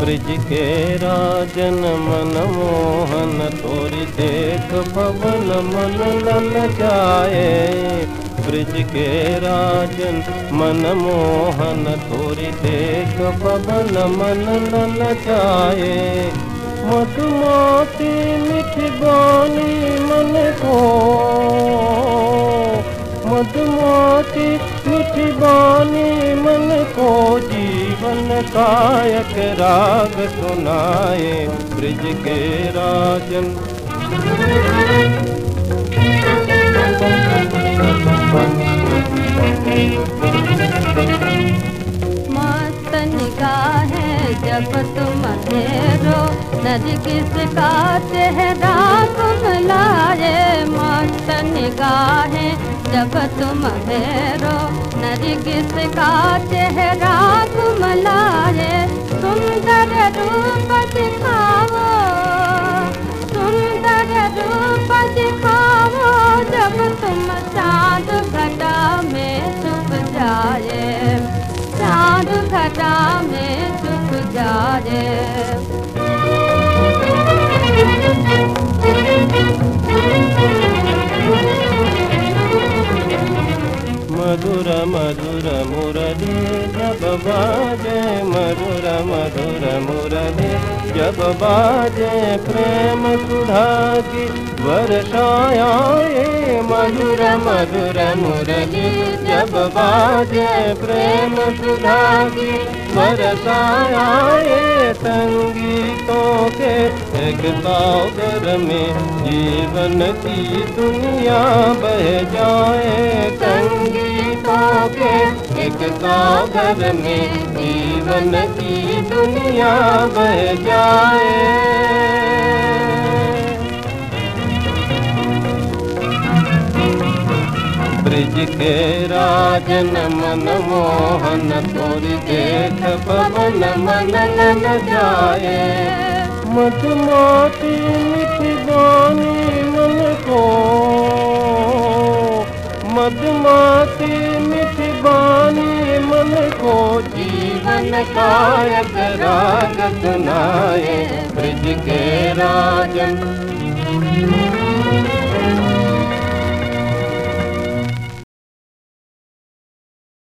Bridge के राजन मन मोहन, तोरी देख पवन मन लल जाए। ब्रिज के राजन मन मोहन, तोरी देख पवन मन लल जाए। मधुमाती मिठ बानी मन को। मधुमाती मिठ बानी मन को जीवन कायक राग सुनाए ब्रिज के राजन। मस्त निगाहें जब तुम अंधेरो नरगिस का चेहरा तुम लाए मस्त निगाहें जब तुम अंधेरो नरगिस का चेहरा तुम लाए सुंदर रूप दिखाओ सुंदर रूप दिखाओ जब तुम चाँद घटा में छुप जाए, चाँद घटा में छुप जाए। मधुर मुरली जब बाजे, मधुर मधुर मुरली जब बाजे, प्रेम सुधा की वर्षाए मधुर मधुर मुरली जब बाजे, प्रेम सुधा की वर्षाए संगीतों के एक सागर में जीवन की दुनिया बह जाए। सागर में जीवन की दुनिया बह जाए। ब्रिज के राजन मन मोहन तोरी देख पवन मन लल जाए। मधुमाती बानी जीवन कायक राग सुनाए ब्रिज के राजन।